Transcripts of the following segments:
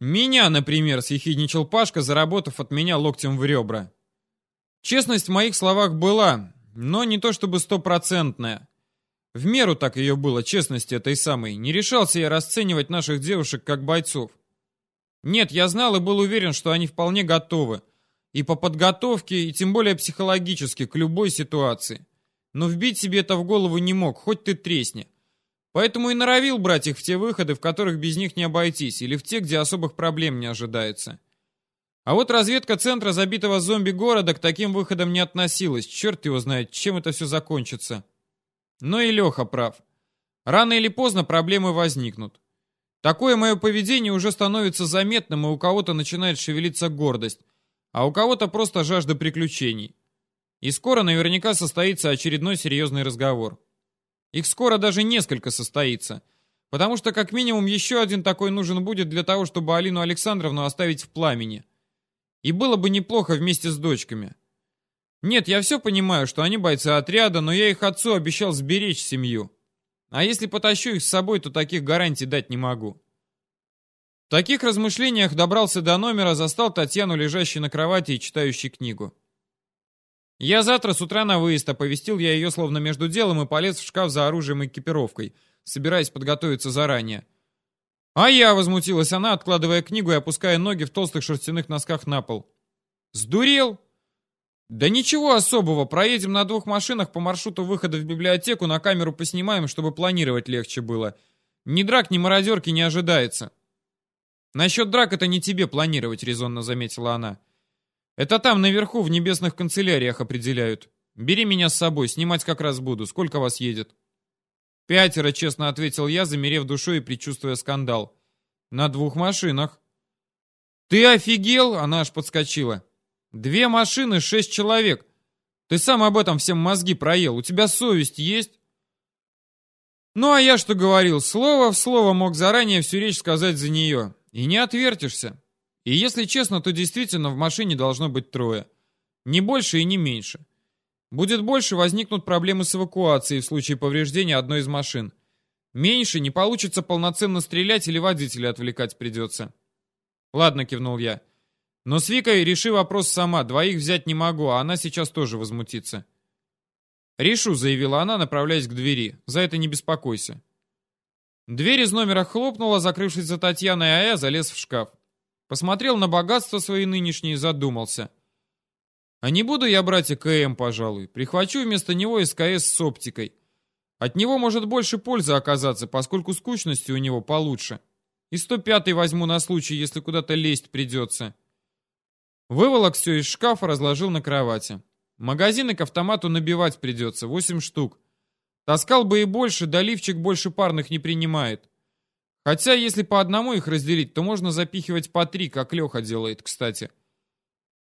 Меня, например, съехидничал Пашка, заработав от меня локтем в ребра. Честность в моих словах была, но не то чтобы стопроцентная. В меру так ее было, честности этой самой. Не решался я расценивать наших девушек как бойцов. Нет, я знал и был уверен, что они вполне готовы. И по подготовке, и тем более психологически, к любой ситуации. Но вбить себе это в голову не мог, хоть ты тресни. Поэтому и норовил брать их в те выходы, в которых без них не обойтись, или в те, где особых проблем не ожидается. А вот разведка центра забитого зомби-города к таким выходам не относилась. Черт его знает, чем это все закончится. Но и Леха прав. Рано или поздно проблемы возникнут. Такое мое поведение уже становится заметным, и у кого-то начинает шевелиться гордость, а у кого-то просто жажда приключений. И скоро наверняка состоится очередной серьезный разговор. Их скоро даже несколько состоится. Потому что как минимум еще один такой нужен будет для того, чтобы Алину Александровну оставить в пламени. И было бы неплохо вместе с дочками. Нет, я все понимаю, что они бойцы отряда, но я их отцу обещал сберечь семью. А если потащу их с собой, то таких гарантий дать не могу. В таких размышлениях добрался до номера, застал Татьяну, лежащей на кровати и читающей книгу. Я завтра с утра на выезд, оповестил я ее словно между делом и полез в шкаф за оружием и экипировкой, собираясь подготовиться заранее. А я, возмутилась она, откладывая книгу и опуская ноги в толстых шерстяных носках на пол. Сдурел? Да ничего особого, проедем на двух машинах по маршруту выхода в библиотеку, на камеру поснимаем, чтобы планировать легче было. Ни драк, ни мародерки не ожидается. Насчет драк это не тебе планировать, резонно заметила она. Это там наверху в небесных канцеляриях определяют. Бери меня с собой, снимать как раз буду. Сколько вас едет? Пятеро, честно ответил я, замерев душой и предчувствуя скандал. На двух машинах. Ты офигел? Она аж подскочила. Две машины, шесть человек. Ты сам об этом всем мозги проел. У тебя совесть есть? Ну, а я что говорил? Слово в слово мог заранее всю речь сказать за нее. И не отвертишься. И если честно, то действительно в машине должно быть трое. Не больше и не меньше. Будет больше, возникнут проблемы с эвакуацией в случае повреждения одной из машин. Меньше, не получится полноценно стрелять или водителя отвлекать придется. Ладно, кивнул я. Но с Викой реши вопрос сама, двоих взять не могу, а она сейчас тоже возмутится. «Решу», — заявила она, направляясь к двери. «За это не беспокойся». Дверь из номера хлопнула, закрывшись за Татьяной, а я залез в шкаф. Посмотрел на богатство свои нынешние и задумался. А не буду я брать ЭКМ, пожалуй. Прихвачу вместо него СКС с оптикой. От него может больше пользы оказаться, поскольку скучности у него получше. И 105-й возьму на случай, если куда-то лезть придется. Выволок все из шкафа, разложил на кровати. Магазины к автомату набивать придется, 8 штук. Таскал бы и больше, да лифчик больше парных не принимает. Хотя, если по одному их разделить, то можно запихивать по три, как Леха делает, кстати.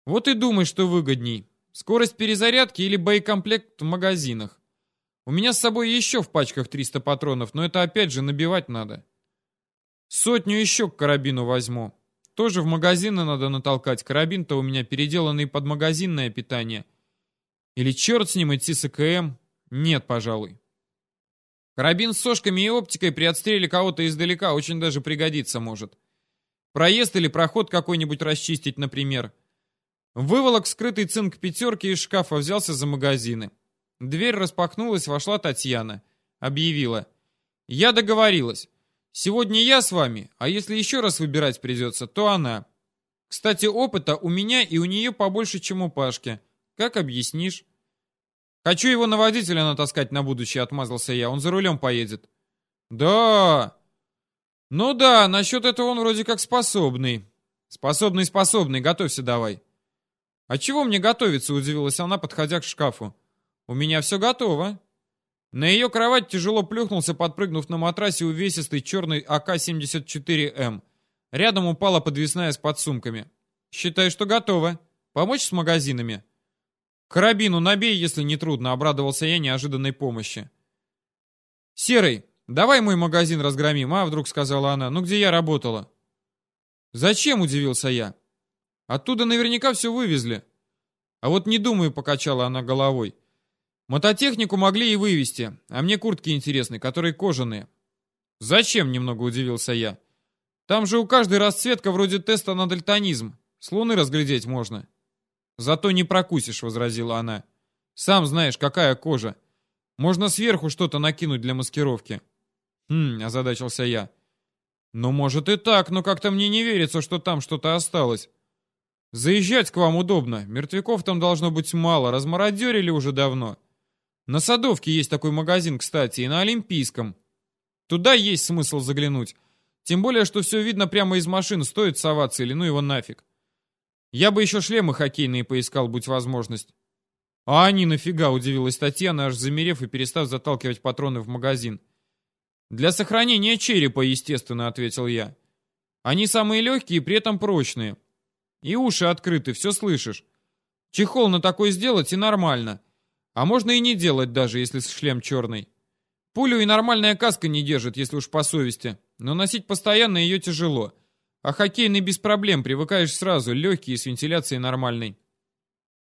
Вот и думай, что выгодней. Скорость перезарядки или боекомплект в магазинах. У меня с собой еще в пачках 300 патронов, но это опять же набивать надо. Сотню еще к карабину возьму. Тоже в магазины надо натолкать. Карабин-то у меня переделанный под магазинное питание. Или черт с ним идти с АКМ? Нет, пожалуй. Карабин с сошками и оптикой при отстреле кого-то издалека очень даже пригодится может. Проезд или проход какой-нибудь расчистить, например. Выволок скрытый цинк пятерки из шкафа взялся за магазины. Дверь распахнулась, вошла Татьяна. Объявила. «Я договорилась. Сегодня я с вами, а если еще раз выбирать придется, то она. Кстати, опыта у меня и у нее побольше, чем у Пашки. Как объяснишь?» «Хочу его на водителя натаскать на будущее», — отмазался я. «Он за рулем поедет». «Да...» «Ну да, насчет этого он вроде как способный». «Способный, способный, готовься давай». «А чего мне готовиться?» — удивилась она, подходя к шкафу. «У меня все готово». На ее кровать тяжело плюхнулся, подпрыгнув на матрасе увесистый черный АК-74М. Рядом упала подвесная с подсумками. «Считай, что готово. Помочь с магазинами?» «Карабину набей, если не трудно», — обрадовался я неожиданной помощи. «Серый, давай мой магазин разгромим, а?» — вдруг сказала она. «Ну, где я работала?» «Зачем?» — удивился я. «Оттуда наверняка все вывезли». «А вот не думаю», — покачала она головой. «Мототехнику могли и вывезти, а мне куртки интересны, которые кожаные». «Зачем?» — немного удивился я. Там же у каждой расцветка вроде теста на дальтонизм. С луны разглядеть можно. Зато не прокусишь, возразила она. Сам знаешь, какая кожа. Можно сверху что-то накинуть для маскировки. Хм, озадачился я. Ну, может и так, но как-то мне не верится, что там что-то осталось. Заезжать к вам удобно. Мертвяков там должно быть мало. Размародерили уже давно. На Садовке есть такой магазин, кстати, и на Олимпийском. Туда есть смысл заглянуть. Тем более, что все видно прямо из машин, стоит соваться или ну его нафиг. Я бы еще шлемы хоккейные поискал, будь возможность. А они нафига, удивилась Татьяна, аж замерев и перестав заталкивать патроны в магазин. Для сохранения черепа, естественно, ответил я. Они самые легкие и при этом прочные. И уши открыты, все слышишь. Чехол на такой сделать и нормально. А можно и не делать даже, если шлем черный. Пулю и нормальная каска не держит, если уж по совести. Но носить постоянно ее тяжело. А хоккейный без проблем, привыкаешь сразу, легкий и с вентиляцией нормальной.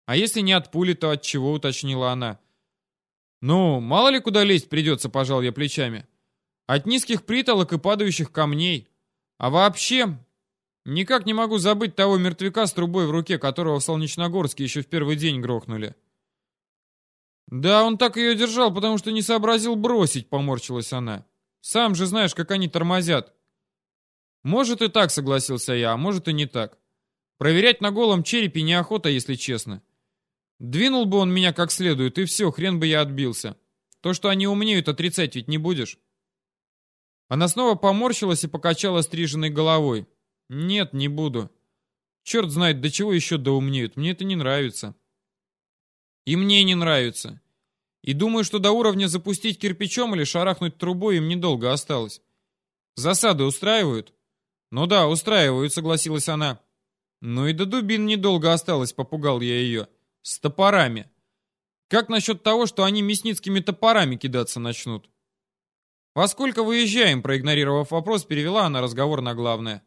А если не от пули, то от чего, уточнила она. Ну, мало ли куда лезть придется, пожал я плечами. От низких притолок и падающих камней. А вообще, никак не могу забыть того мертвяка с трубой в руке, которого в Солнечногорске еще в первый день грохнули. Да, он так ее держал, потому что не сообразил бросить, поморщилась она. Сам же знаешь, как они тормозят. Может и так, согласился я, а может и не так. Проверять на голом черепе неохота, если честно. Двинул бы он меня как следует, и все, хрен бы я отбился. То, что они умнеют, отрицать ведь не будешь. Она снова поморщилась и покачала стриженной головой. Нет, не буду. Черт знает, до чего еще доумнеют. Мне это не нравится. И мне не нравится. И думаю, что до уровня запустить кирпичом или шарахнуть трубой им недолго осталось. Засады устраивают? Ну да, устраивают, согласилась она. Ну и до дубин недолго осталось, попугал я ее. С топорами. Как насчет того, что они мясницкими топорами кидаться начнут? «Во сколько выезжаем?» Проигнорировав вопрос, перевела она разговор на главное.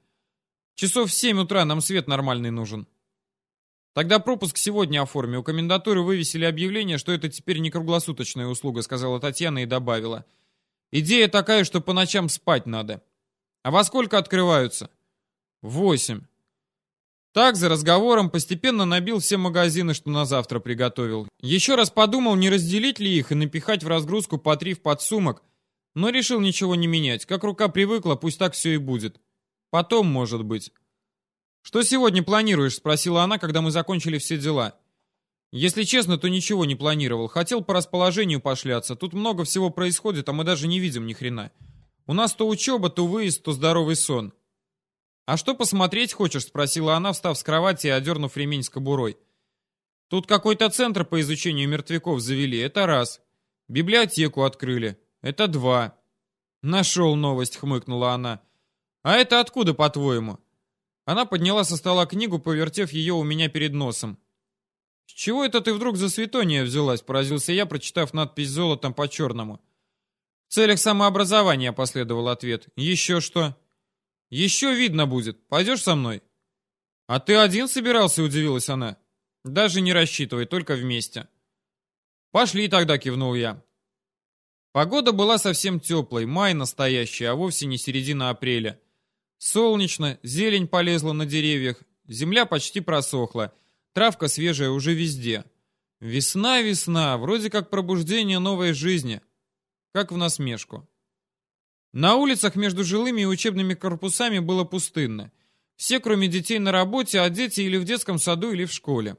«Часов в семь утра нам свет нормальный нужен». «Тогда пропуск сегодня оформи. У комендатуры вывесили объявление, что это теперь не круглосуточная услуга», сказала Татьяна и добавила. «Идея такая, что по ночам спать надо. А во сколько открываются?» «Восемь». Так, за разговором, постепенно набил все магазины, что на завтра приготовил. Еще раз подумал, не разделить ли их и напихать в разгрузку по три в подсумок, но решил ничего не менять. Как рука привыкла, пусть так все и будет. Потом, может быть. «Что сегодня планируешь?» — спросила она, когда мы закончили все дела. «Если честно, то ничего не планировал. Хотел по расположению пошляться. Тут много всего происходит, а мы даже не видим ни хрена. У нас то учеба, то выезд, то здоровый сон». «А что посмотреть хочешь?» — спросила она, встав с кровати и одернув ремень с кобурой. «Тут какой-то центр по изучению мертвяков завели, это раз. Библиотеку открыли. Это два. Нашел новость, хмыкнула она. А это откуда, по-твоему? Она подняла со стола книгу, повертев ее у меня перед носом. «С чего это ты вдруг за светония взялась?» — поразился я, прочитав надпись золотом по черному. «В целях самообразования», — последовал ответ. «Еще что?» «Еще видно будет. Пойдешь со мной?» «А ты один собирался?» — удивилась она. «Даже не рассчитывай, только вместе». «Пошли тогда», — кивнул я. Погода была совсем теплой, май настоящий, а вовсе не середина апреля. Солнечно, зелень полезла на деревьях, земля почти просохла, травка свежая уже везде. Весна, весна, вроде как пробуждение новой жизни, как в насмешку. На улицах между жилыми и учебными корпусами было пустынно. Все, кроме детей на работе, а дети или в детском саду, или в школе.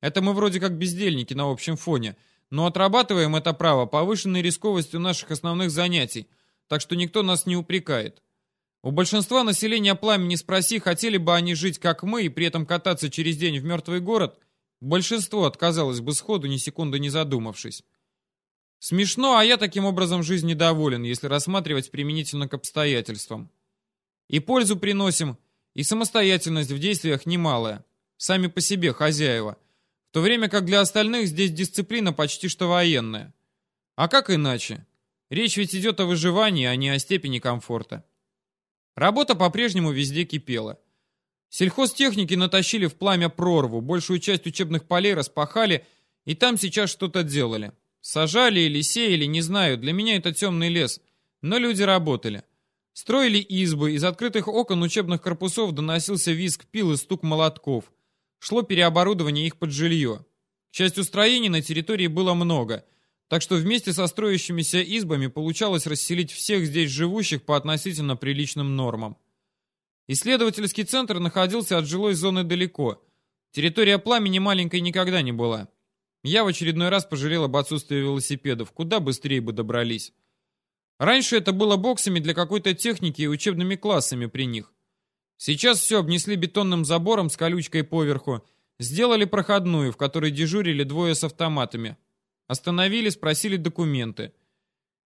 Это мы вроде как бездельники на общем фоне – но отрабатываем это право повышенной рисковостью наших основных занятий, так что никто нас не упрекает. У большинства населения пламени спроси, хотели бы они жить как мы и при этом кататься через день в мертвый город, большинство отказалось бы сходу, ни секунды не задумавшись. Смешно, а я таким образом жизни доволен, если рассматривать применительно к обстоятельствам. И пользу приносим, и самостоятельность в действиях немалая. Сами по себе хозяева – в то время как для остальных здесь дисциплина почти что военная. А как иначе? Речь ведь идет о выживании, а не о степени комфорта. Работа по-прежнему везде кипела. Сельхозтехники натащили в пламя прорву, большую часть учебных полей распахали, и там сейчас что-то делали. Сажали или сеяли, не знаю, для меня это темный лес, но люди работали. Строили избы, из открытых окон учебных корпусов доносился визг пил и стук молотков. Шло переоборудование их под жилье. К счастью, строений на территории было много, так что вместе со строящимися избами получалось расселить всех здесь живущих по относительно приличным нормам. Исследовательский центр находился от жилой зоны далеко. Территория пламени маленькой никогда не была. Я в очередной раз пожалел об отсутствии велосипедов, куда быстрее бы добрались. Раньше это было боксами для какой-то техники и учебными классами при них. Сейчас все обнесли бетонным забором с колючкой поверху, сделали проходную, в которой дежурили двое с автоматами. Остановили, спросили документы.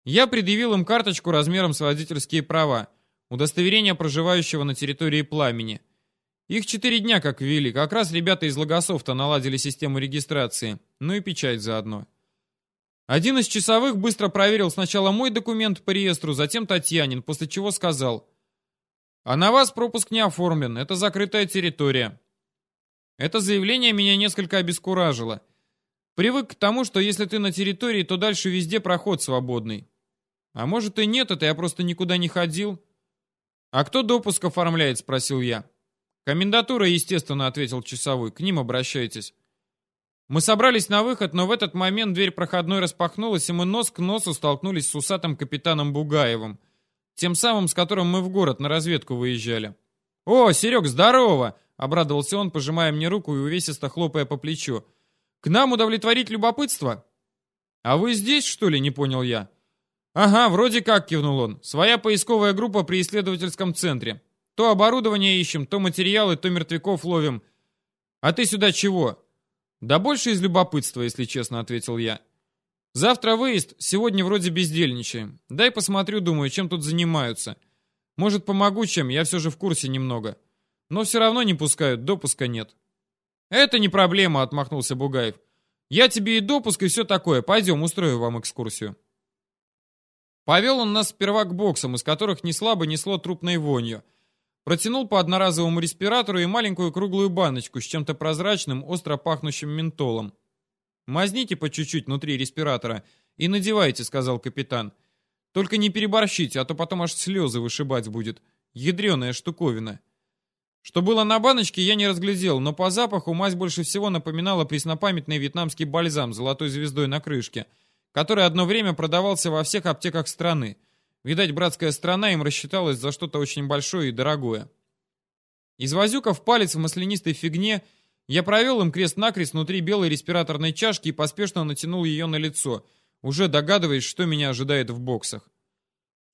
Я предъявил им карточку размером с водительские права, удостоверение проживающего на территории пламени. Их четыре дня как ввели, как раз ребята из Логософта наладили систему регистрации, ну и печать заодно. Один из часовых быстро проверил сначала мой документ по реестру, затем Татьянин, после чего сказал, «А на вас пропуск не оформлен, это закрытая территория». Это заявление меня несколько обескуражило. Привык к тому, что если ты на территории, то дальше везде проход свободный. А может и нет, это я просто никуда не ходил. «А кто допуск оформляет?» — спросил я. «Комендатура, естественно», — ответил часовой. «К ним обращайтесь». Мы собрались на выход, но в этот момент дверь проходной распахнулась, и мы нос к носу столкнулись с усатым капитаном Бугаевым, тем самым, с которым мы в город на разведку выезжали. «О, Серег, здорово!» — обрадовался он, пожимая мне руку и увесисто хлопая по плечу. «К нам удовлетворить любопытство?» «А вы здесь, что ли?» — не понял я. «Ага, вроде как», — кивнул он. «Своя поисковая группа при исследовательском центре. То оборудование ищем, то материалы, то мертвяков ловим. А ты сюда чего?» «Да больше из любопытства, если честно», — ответил я. «Завтра выезд, сегодня вроде бездельничаем. Дай посмотрю, думаю, чем тут занимаются. Может, помогу чем, я все же в курсе немного. Но все равно не пускают, допуска нет». «Это не проблема», — отмахнулся Бугаев. «Я тебе и допуск, и все такое. Пойдем, устрою вам экскурсию». Повел он нас сперва к боксам, из которых не слабо несло трупной вонью — Протянул по одноразовому респиратору и маленькую круглую баночку с чем-то прозрачным, остро пахнущим ментолом. «Мазните по чуть-чуть внутри респиратора и надевайте», — сказал капитан. «Только не переборщите, а то потом аж слезы вышибать будет. Ядреная штуковина». Что было на баночке, я не разглядел, но по запаху мазь больше всего напоминала преснопамятный вьетнамский бальзам с золотой звездой на крышке, который одно время продавался во всех аптеках страны. Видать, братская страна им рассчиталась за что-то очень большое и дорогое. Извозюкав палец в маслянистой фигне, я провел им крест-накрест внутри белой респираторной чашки и поспешно натянул ее на лицо, уже догадываясь, что меня ожидает в боксах.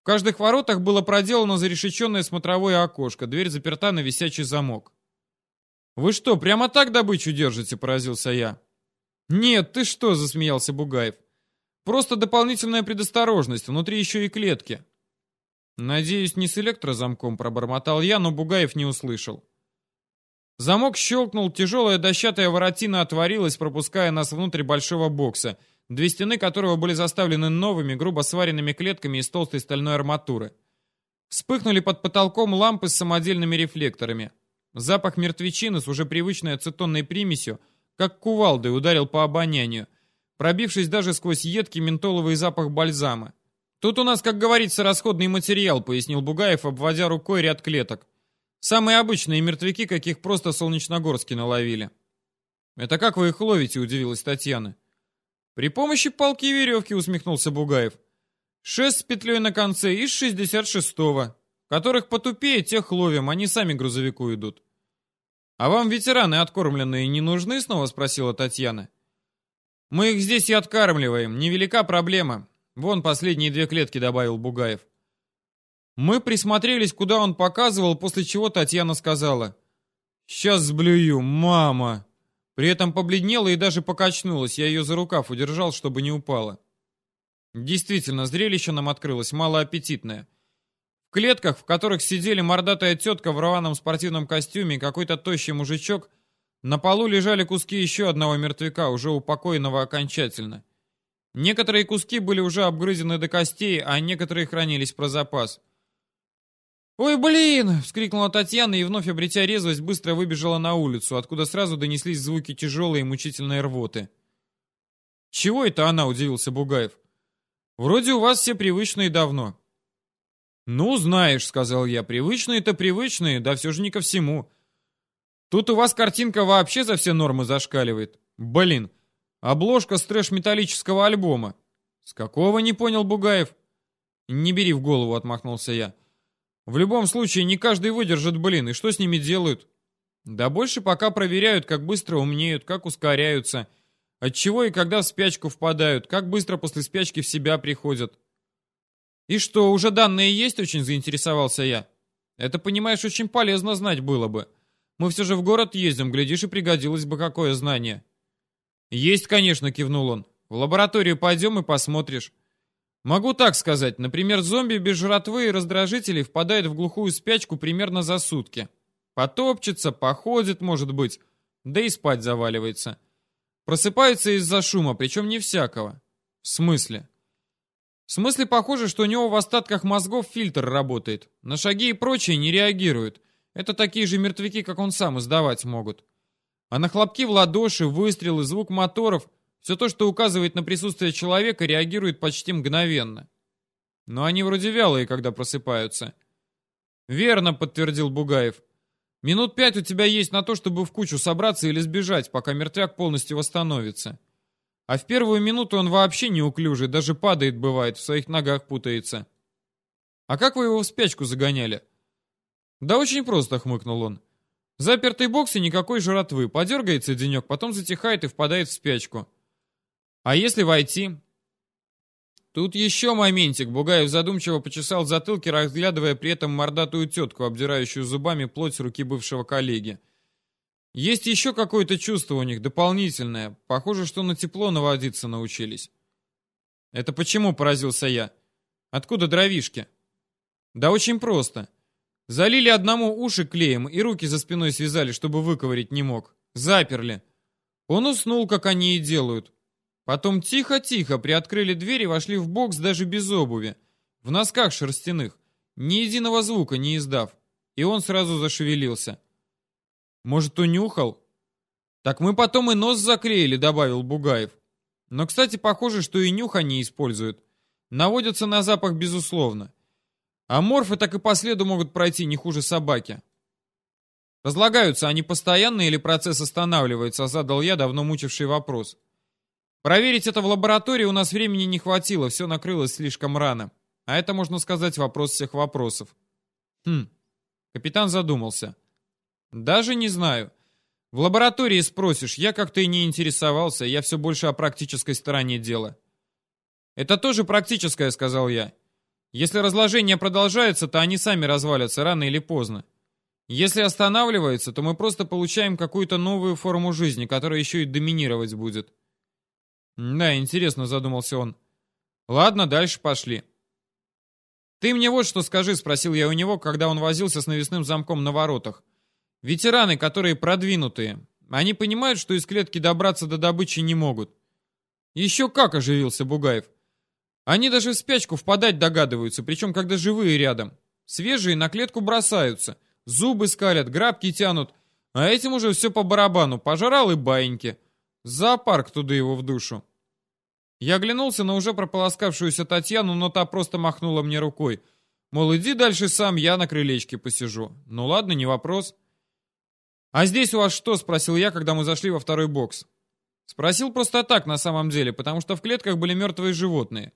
В каждых воротах было проделано зарешеченное смотровое окошко, дверь заперта на висячий замок. «Вы что, прямо так добычу держите?» – поразился я. «Нет, ты что?» – засмеялся Бугаев. Просто дополнительная предосторожность, внутри еще и клетки. Надеюсь, не с электрозамком пробормотал я, но Бугаев не услышал. Замок щелкнул, тяжелая дощатая воротина отворилась, пропуская нас внутрь большого бокса, две стены которого были заставлены новыми, грубо сваренными клетками из толстой стальной арматуры. Вспыхнули под потолком лампы с самодельными рефлекторами. Запах мертвечины с уже привычной ацетонной примесью, как кувалдой, ударил по обонянию — пробившись даже сквозь едкий ментоловый запах бальзама. «Тут у нас, как говорится, расходный материал», — пояснил Бугаев, обводя рукой ряд клеток. «Самые обычные мертвяки, каких просто солнечногорски наловили». «Это как вы их ловите?» — удивилась Татьяна. «При помощи палки и веревки», — усмехнулся Бугаев. «Шесть с петлей на конце из шестьдесят шестого. Которых потупее, тех ловим, они сами грузовику идут». «А вам ветераны откормленные не нужны?» — снова спросила Татьяна. Мы их здесь и откармливаем, невелика проблема. Вон последние две клетки добавил Бугаев. Мы присмотрелись, куда он показывал, после чего Татьяна сказала. «Сейчас сблюю, мама!» При этом побледнела и даже покачнулась. Я ее за рукав удержал, чтобы не упала. Действительно, зрелище нам открылось малоаппетитное. В клетках, в которых сидели мордатая тетка в рваном спортивном костюме и какой-то тощий мужичок – на полу лежали куски еще одного мертвяка, уже упокоенного окончательно. Некоторые куски были уже обгрызены до костей, а некоторые хранились про запас. «Ой, блин!» — вскрикнула Татьяна и, вновь обретя резвость, быстро выбежала на улицу, откуда сразу донеслись звуки тяжелой и мучительной рвоты. «Чего это она?» — удивился Бугаев. «Вроде у вас все привычные давно». «Ну, знаешь», — сказал я, — «привычные-то привычные, да все же не ко всему. Тут у вас картинка вообще за все нормы зашкаливает. Блин, обложка с трэш-металлического альбома. С какого, не понял Бугаев? Не бери в голову, отмахнулся я. В любом случае, не каждый выдержит, блин, и что с ними делают? Да больше пока проверяют, как быстро умнеют, как ускоряются, от чего и когда в спячку впадают, как быстро после спячки в себя приходят. И что, уже данные есть, очень заинтересовался я. Это, понимаешь, очень полезно знать было бы. Мы все же в город ездим, глядишь, и пригодилось бы какое знание. Есть, конечно, кивнул он. В лабораторию пойдем и посмотришь. Могу так сказать. Например, зомби без жратвы и раздражителей впадает в глухую спячку примерно за сутки. Потопчется, походит, может быть, да и спать заваливается. Просыпается из-за шума, причем не всякого. В смысле? В смысле, похоже, что у него в остатках мозгов фильтр работает. На шаги и прочее не реагирует. Это такие же мертвяки, как он сам, издавать могут. А на хлопки в ладоши, выстрелы, звук моторов, все то, что указывает на присутствие человека, реагирует почти мгновенно. Но они вроде вялые, когда просыпаются. Верно, подтвердил Бугаев. Минут пять у тебя есть на то, чтобы в кучу собраться или сбежать, пока мертвяк полностью восстановится. А в первую минуту он вообще неуклюжий, даже падает бывает, в своих ногах путается. А как вы его в спячку загоняли? «Да очень просто», — хмыкнул он. «Запертый бокс и никакой жратвы. Подергается денек, потом затихает и впадает в спячку. А если войти?» Тут еще моментик. Бугаев задумчиво почесал затылки, разглядывая при этом мордатую тетку, обдирающую зубами плоть руки бывшего коллеги. Есть еще какое-то чувство у них, дополнительное. Похоже, что на тепло наводиться научились. «Это почему?» — поразился я. «Откуда дровишки?» «Да очень просто. Залили одному уши клеем и руки за спиной связали, чтобы выковырить не мог. Заперли. Он уснул, как они и делают. Потом тихо-тихо приоткрыли дверь и вошли в бокс даже без обуви. В носках шерстяных. Ни единого звука не издав. И он сразу зашевелился. Может, унюхал? Так мы потом и нос заклеили, добавил Бугаев. Но, кстати, похоже, что и нюх они используют. Наводятся на запах, безусловно. А морфы так и по следу могут пройти не хуже собаки. Разлагаются они постоянно или процесс останавливается, задал я давно мучивший вопрос. Проверить это в лаборатории у нас времени не хватило, все накрылось слишком рано. А это, можно сказать, вопрос всех вопросов. Хм, капитан задумался. Даже не знаю. В лаборатории спросишь, я как-то и не интересовался, я все больше о практической стороне дела. Это тоже практическое, сказал я. Если разложение продолжается, то они сами развалятся рано или поздно. Если останавливается, то мы просто получаем какую-то новую форму жизни, которая еще и доминировать будет. Да, интересно, задумался он. Ладно, дальше пошли. Ты мне вот что скажи, спросил я у него, когда он возился с навесным замком на воротах. Ветераны, которые продвинутые, они понимают, что из клетки добраться до добычи не могут. Еще как оживился Бугаев. Они даже в спячку впадать догадываются, причем когда живые рядом. Свежие на клетку бросаются, зубы скалят, грабки тянут, а этим уже все по барабану, пожрал и баиньки. Зоопарк туда его в душу. Я оглянулся на уже прополоскавшуюся Татьяну, но та просто махнула мне рукой. Мол, иди дальше сам, я на крылечке посижу. Ну ладно, не вопрос. «А здесь у вас что?» — спросил я, когда мы зашли во второй бокс. Спросил просто так на самом деле, потому что в клетках были мертвые животные.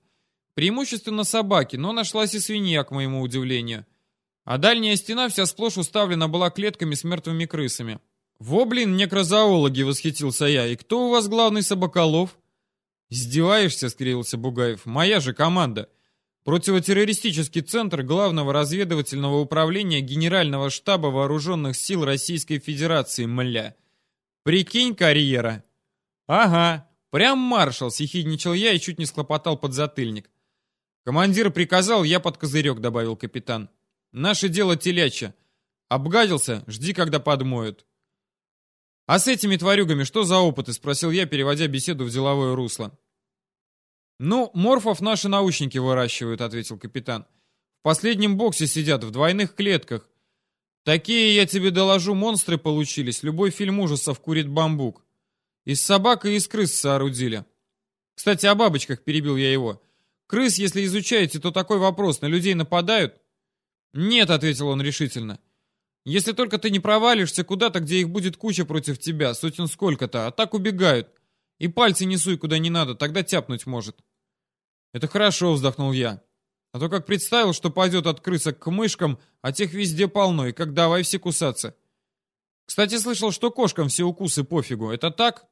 Преимущественно собаки, но нашлась и свинья, к моему удивлению. А дальняя стена вся сплошь уставлена была клетками с мертвыми крысами. «Во, блин, некрозоологи!» — восхитился я. «И кто у вас главный собаколов?» «Издеваешься?» — скривился Бугаев. «Моя же команда. Противотеррористический центр Главного разведывательного управления Генерального штаба Вооруженных сил Российской Федерации, мля. Прикинь, карьера!» «Ага, прям маршал!» — съехидничал я и чуть не схлопотал под затыльник. «Командир приказал, я под козырек», — добавил капитан. «Наше дело телячье. Обгадился, жди, когда подмоют». «А с этими тварюгами что за опыты?» — спросил я, переводя беседу в деловое русло. «Ну, морфов наши научники выращивают», — ответил капитан. «В последнем боксе сидят, в двойных клетках. Такие, я тебе доложу, монстры получились. Любой фильм ужасов курит бамбук. Из собак и из крыс соорудили. Кстати, о бабочках перебил я его. Крыс, если изучаете, то такой вопрос. На людей нападают? «Нет», — ответил он решительно. «Если только ты не провалишься куда-то, где их будет куча против тебя, сотен сколько-то, а так убегают. И пальцы не суй куда не надо, тогда тяпнуть может». «Это хорошо», — вздохнул я. «А то как представил, что пойдет от крысок к мышкам, а тех везде полно, и как давай все кусаться». «Кстати, слышал, что кошкам все укусы пофигу. Это так?»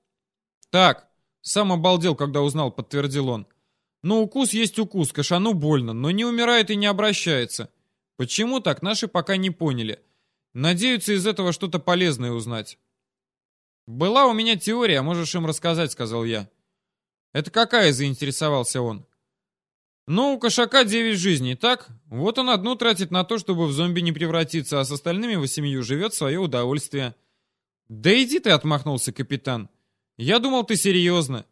«Так. Сам обалдел, когда узнал», — подтвердил он. «Ну, укус есть укус, кошану больно, но не умирает и не обращается. Почему так, наши пока не поняли. Надеются из этого что-то полезное узнать. «Была у меня теория, можешь им рассказать», — сказал я. «Это какая?» — заинтересовался он. «Ну, у кошака девять жизней, так? Вот он одну тратит на то, чтобы в зомби не превратиться, а с остальными восемью живет свое удовольствие». «Да иди ты!» — отмахнулся капитан. «Я думал, ты серьезно.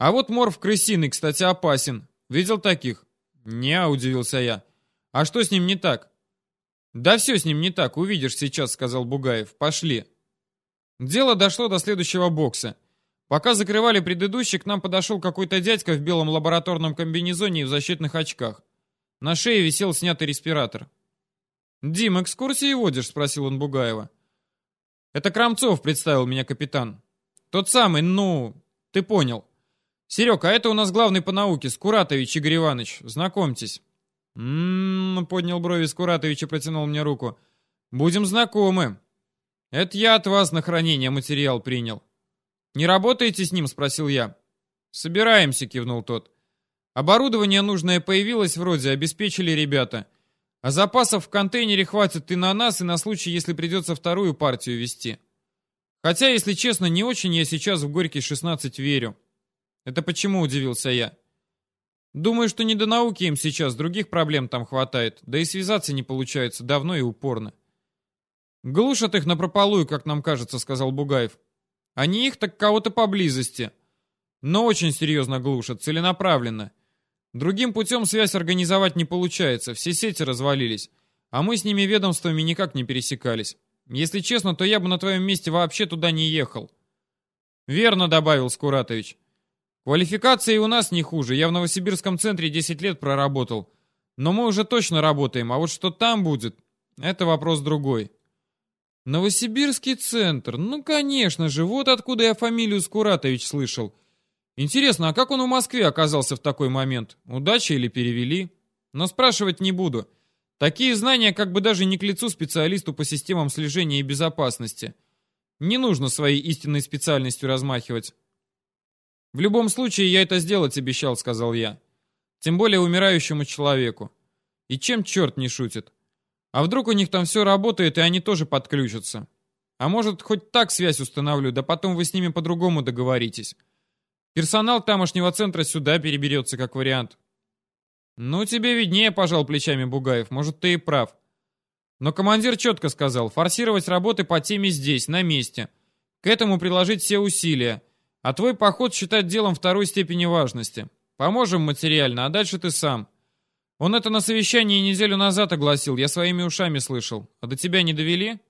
А вот морф крысиный, кстати, опасен. Видел таких?» «Не», — удивился я. «А что с ним не так?» «Да все с ним не так, увидишь сейчас», — сказал Бугаев. «Пошли». Дело дошло до следующего бокса. Пока закрывали предыдущий, к нам подошел какой-то дядька в белом лабораторном комбинезоне и в защитных очках. На шее висел снятый респиратор. «Дим, экскурсии водишь?» — спросил он Бугаева. «Это Крамцов», — представил меня капитан. «Тот самый, ну, ты понял. Серег, а это у нас главный по науке, Скуратович Игорь Иванович. Знакомьтесь». «М-м-м», поднял брови Скуратович и протянул мне руку. «Будем знакомы. Это я от вас на хранение материал принял». «Не работаете с ним?» — спросил я. «Собираемся», — кивнул тот. «Оборудование нужное появилось вроде, обеспечили ребята. А запасов в контейнере хватит и на нас, и на случай, если придется вторую партию вести. Хотя, если честно, не очень я сейчас в Горький 16 верю». «Это почему?» — удивился я. Думаю, что не до науки им сейчас, других проблем там хватает, да и связаться не получается давно и упорно. Глушат их напропалую, как нам кажется, сказал Бугаев. Они их так кого-то поблизости. Но очень серьезно глушат, целенаправленно. Другим путем связь организовать не получается, все сети развалились. А мы с ними ведомствами никак не пересекались. Если честно, то я бы на твоем месте вообще туда не ехал. Верно, добавил Скуратович. Квалификация и у нас не хуже. Я в Новосибирском центре 10 лет проработал. Но мы уже точно работаем, а вот что там будет, это вопрос другой. Новосибирский центр? Ну, конечно же, вот откуда я фамилию Скуратович слышал. Интересно, а как он в Москве оказался в такой момент? Удача или перевели? Но спрашивать не буду. Такие знания как бы даже не к лицу специалисту по системам слежения и безопасности. Не нужно своей истинной специальностью размахивать. «В любом случае, я это сделать обещал», — сказал я. «Тем более умирающему человеку. И чем черт не шутит? А вдруг у них там все работает, и они тоже подключатся? А может, хоть так связь установлю, да потом вы с ними по-другому договоритесь. Персонал тамошнего центра сюда переберется, как вариант». «Ну, тебе виднее», — пожал плечами Бугаев. «Может, ты и прав». Но командир четко сказал, форсировать работы по теме здесь, на месте. К этому приложить все усилия. А твой поход считать делом второй степени важности. Поможем материально, а дальше ты сам. Он это на совещании неделю назад огласил, я своими ушами слышал. А до тебя не довели?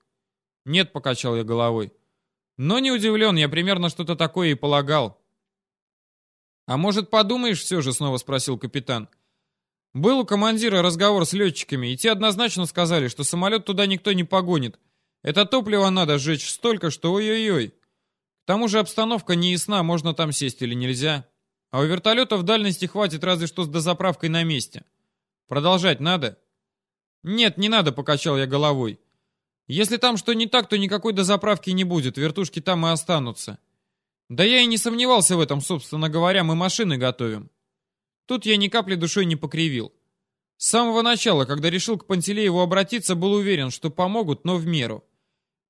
Нет, покачал я головой. Но не удивлен, я примерно что-то такое и полагал. А может, подумаешь все же, снова спросил капитан. Был у командира разговор с летчиками, и те однозначно сказали, что самолет туда никто не погонит. Это топливо надо сжечь столько, что ой-ой-ой. Тому же обстановка не ясна, можно там сесть или нельзя. А у вертолета в дальности хватит разве что с дозаправкой на месте. Продолжать надо? Нет, не надо, покачал я головой. Если там что не так, то никакой дозаправки не будет, вертушки там и останутся. Да я и не сомневался в этом, собственно говоря, мы машины готовим. Тут я ни капли душой не покривил. С самого начала, когда решил к Пантелееву обратиться, был уверен, что помогут, но в меру.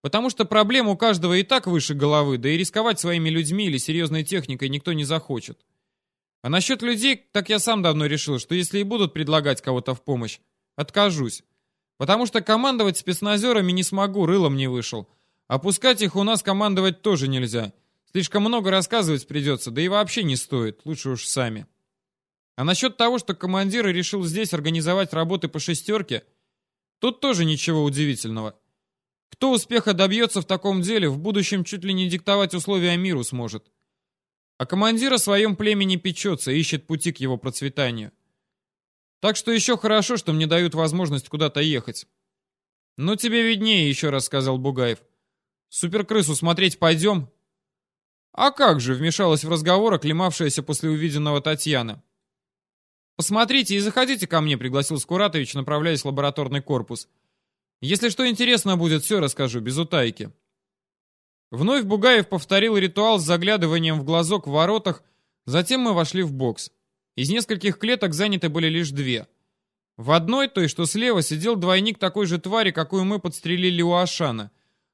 Потому что проблем у каждого и так выше головы, да и рисковать своими людьми или серьезной техникой никто не захочет. А насчет людей, так я сам давно решил, что если и будут предлагать кого-то в помощь, откажусь. Потому что командовать спецназерами не смогу, рылом не вышел. Опускать их у нас командовать тоже нельзя. Слишком много рассказывать придется, да и вообще не стоит, лучше уж сами. А насчет того, что командир решил здесь организовать работы по шестерке, тут тоже ничего удивительного. Кто успеха добьется в таком деле, в будущем чуть ли не диктовать условия миру сможет. А командир о своем племени печется, ищет пути к его процветанию. Так что еще хорошо, что мне дают возможность куда-то ехать. Ну, тебе виднее, еще раз сказал Бугаев. Суперкрысу смотреть пойдем? А как же, вмешалась в разговор оклемавшаяся после увиденного Татьяна. Посмотрите и заходите ко мне, пригласил Скуратович, направляясь в лабораторный корпус. Если что интересно будет, все расскажу, без утайки. Вновь Бугаев повторил ритуал с заглядыванием в глазок в воротах, затем мы вошли в бокс. Из нескольких клеток заняты были лишь две. В одной, той, что слева, сидел двойник такой же твари, какую мы подстрелили у Ашана.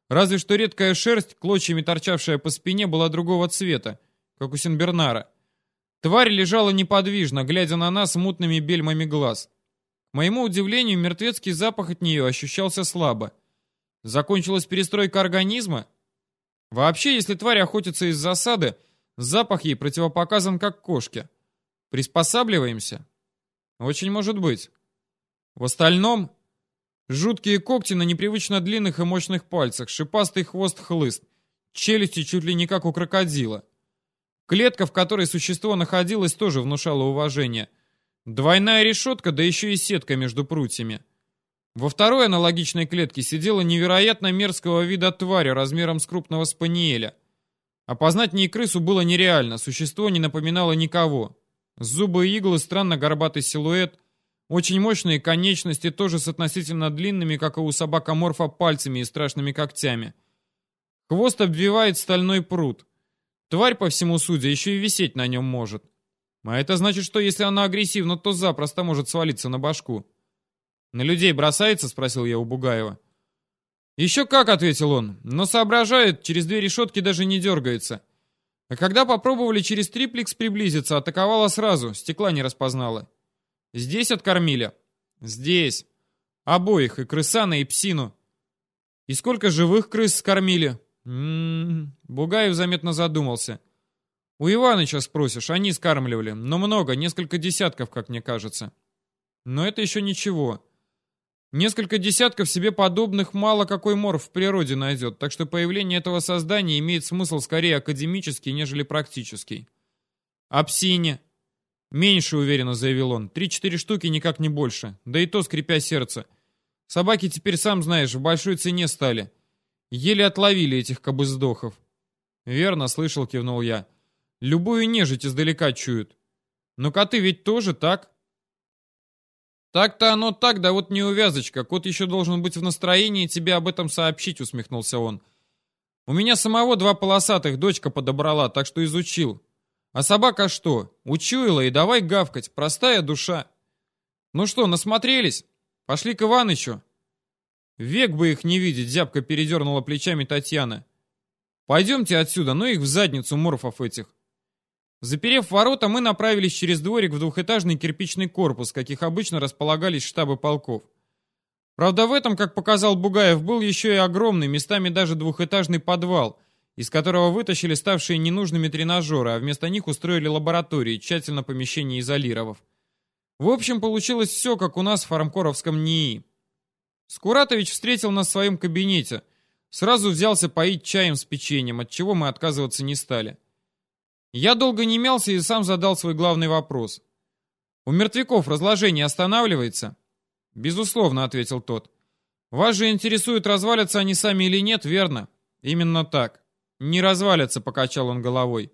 Разве что редкая шерсть, клочьями торчавшая по спине, была другого цвета, как у Синбернара. Тварь лежала неподвижно, глядя на нас мутными бельмами глаз. Моему удивлению, мертвецкий запах от нее ощущался слабо. Закончилась перестройка организма? Вообще, если тварь охотится из засады, запах ей противопоказан как кошке. Приспосабливаемся? Очень может быть. В остальном, жуткие когти на непривычно длинных и мощных пальцах, шипастый хвост-хлыст, челюсти чуть ли не как у крокодила. Клетка, в которой существо находилось, тоже внушала уважение. Двойная решетка, да еще и сетка между прутьями. Во второй аналогичной клетке сидела невероятно мерзкого вида тварь размером с крупного спаниеля. Опознать ней крысу было нереально, существо не напоминало никого. Зубы и иглы, странно горбатый силуэт, очень мощные конечности, тоже с относительно длинными, как и у собакоморфа, пальцами и страшными когтями. Хвост обвивает стальной пруд. Тварь, по всему судя, еще и висеть на нем может. А это значит, что если она агрессивна, то запросто может свалиться на башку. «На людей бросается?» — спросил я у Бугаева. «Еще как», — ответил он, — «но соображает, через две решетки даже не дергается. А когда попробовали через триплекс приблизиться, атаковала сразу, стекла не распознала. Здесь откормили? Здесь. Обоих, и крысана, и псину. И сколько живых крыс скормили? М -м -м. Бугаев заметно задумался. У Иваныча спросишь, они скармливали, но много, несколько десятков, как мне кажется. Но это еще ничего. Несколько десятков себе подобных мало какой морф в природе найдет, так что появление этого создания имеет смысл скорее академический, нежели практический. О псине. Меньше, уверенно заявил он. Три-четыре штуки, никак не больше. Да и то, скрипя сердце. Собаки теперь, сам знаешь, в большой цене стали. Еле отловили этих кобыздохов. Верно, слышал, кивнул я. Любую нежить издалека чуют. Но коты ведь тоже так? «Так-то оно так, да вот неувязочка. Кот еще должен быть в настроении тебе об этом сообщить», — усмехнулся он. «У меня самого два полосатых дочка подобрала, так что изучил. А собака что? Учуяла и давай гавкать. Простая душа. Ну что, насмотрелись? Пошли к Иванычу». «Век бы их не видеть», — зябко передернула плечами Татьяна. «Пойдемте отсюда, ну их в задницу морфов этих». Заперев ворота, мы направились через дворик в двухэтажный кирпичный корпус, каких обычно располагались штабы полков. Правда, в этом, как показал Бугаев, был еще и огромный, местами даже двухэтажный подвал, из которого вытащили ставшие ненужными тренажеры, а вместо них устроили лаборатории, тщательно помещение изолировав. В общем, получилось все, как у нас в фармкоровском НИИ. Скуратович встретил нас в своем кабинете. Сразу взялся поить чаем с печеньем, от чего мы отказываться не стали. Я долго не мялся и сам задал свой главный вопрос. «У мертвяков разложение останавливается?» «Безусловно», — ответил тот. «Вас же интересует, развалятся они сами или нет, верно?» «Именно так». «Не развалятся», — покачал он головой.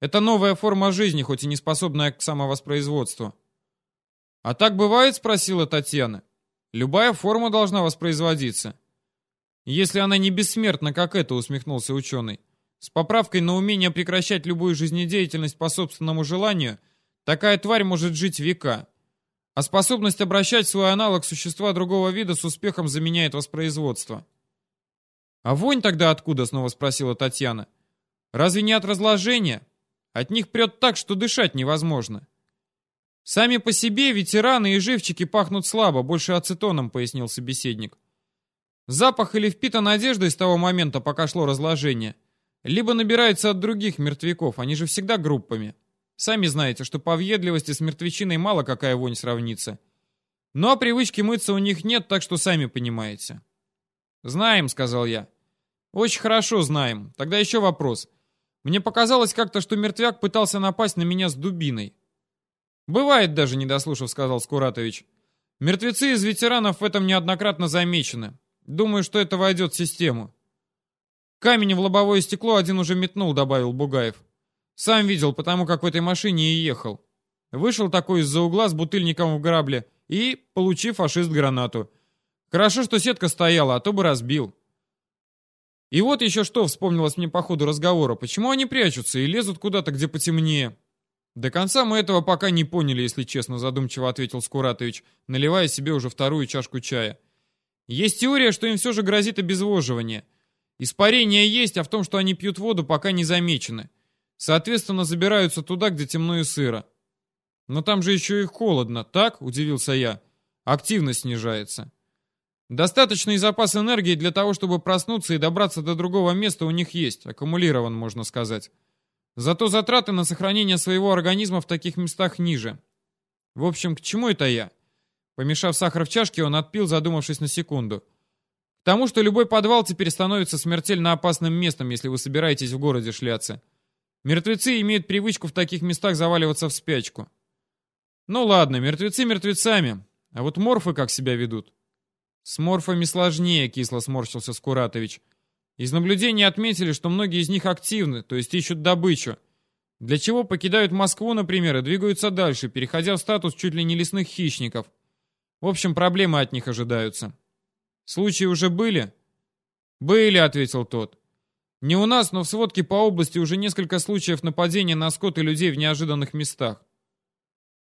«Это новая форма жизни, хоть и не способная к самовоспроизводству». «А так бывает?» — спросила Татьяна. «Любая форма должна воспроизводиться». «Если она не бессмертна, как это», — усмехнулся ученый. С поправкой на умение прекращать любую жизнедеятельность по собственному желанию, такая тварь может жить века. А способность обращать свой аналог существа другого вида с успехом заменяет воспроизводство. «А вонь тогда откуда?» — снова спросила Татьяна. «Разве не от разложения? От них прет так, что дышать невозможно». «Сами по себе ветераны и живчики пахнут слабо, больше ацетоном», — пояснил собеседник. «Запах или впитан одеждой с того момента, пока шло разложение, либо набираются от других мертвяков, они же всегда группами. Сами знаете, что по въедливости с мертвечиной мало какая вонь сравнится. Ну, а привычки мыться у них нет, так что сами понимаете. «Знаем», — сказал я. «Очень хорошо знаем. Тогда еще вопрос. Мне показалось как-то, что мертвяк пытался напасть на меня с дубиной». Бывает даже, не дослушав, сказал Скуратович. Мертвецы из ветеранов в этом неоднократно замечены. Думаю, что это войдет в систему. Камень в лобовое стекло один уже метнул, добавил Бугаев. Сам видел, потому как в этой машине и ехал. Вышел такой из-за угла с бутыльником в грабле и, получив фашист гранату. Хорошо, что сетка стояла, а то бы разбил. И вот еще что вспомнилось мне по ходу разговора. Почему они прячутся и лезут куда-то, где потемнее? До конца мы этого пока не поняли, если честно, задумчиво ответил Скуратович, наливая себе уже вторую чашку чая. Есть теория, что им все же грозит обезвоживание. Испарение есть, а в том, что они пьют воду, пока не замечены. Соответственно, забираются туда, где темно и сыро. Но там же еще и холодно, так? Удивился я. Активность снижается. Достаточный запас энергии для того, чтобы проснуться и добраться до другого места у них есть. Аккумулирован, можно сказать. Зато затраты на сохранение своего организма в таких местах ниже. В общем, к чему это я? Помешав сахар в чашке, он отпил, задумавшись на секунду. К тому, что любой подвал теперь становится смертельно опасным местом, если вы собираетесь в городе шляться. Мертвецы имеют привычку в таких местах заваливаться в спячку. Ну ладно, мертвецы мертвецами. А вот морфы как себя ведут? С морфами сложнее, кисло сморщился Скуратович. Из наблюдений отметили, что многие из них активны, то есть ищут добычу. Для чего покидают Москву, например, и двигаются дальше, переходя в статус чуть ли не лесных хищников. В общем, проблемы от них ожидаются. Случаи уже были? Были, ответил тот. Не у нас, но в сводке по области уже несколько случаев нападения на скот и людей в неожиданных местах.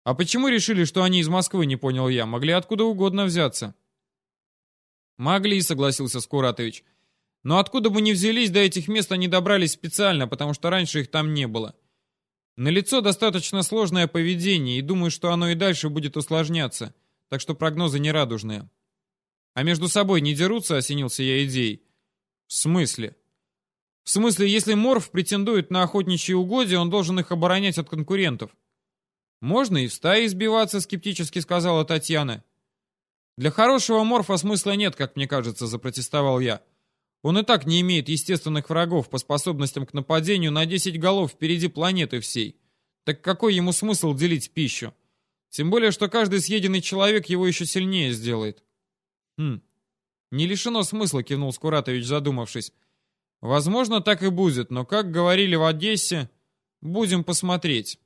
А почему решили, что они из Москвы, не понял я? Могли откуда угодно взяться. Могли, согласился Скуратович. Но откуда бы ни взялись, до этих мест они добрались специально, потому что раньше их там не было. Налицо достаточно сложное поведение, и думаю, что оно и дальше будет усложняться, так что прогнозы нерадужные. А между собой не дерутся, осенился я идеей. В смысле? В смысле, если Морф претендует на охотничьи угодья, он должен их оборонять от конкурентов. Можно и в стае избиваться, скептически сказала Татьяна. Для хорошего Морфа смысла нет, как мне кажется, запротестовал я. Он и так не имеет естественных врагов по способностям к нападению на 10 голов впереди планеты всей. Так какой ему смысл делить пищу? Тем более, что каждый съеденный человек его еще сильнее сделает. Хм, не лишено смысла, кивнул Скуратович, задумавшись. Возможно, так и будет, но, как говорили в Одессе, будем посмотреть.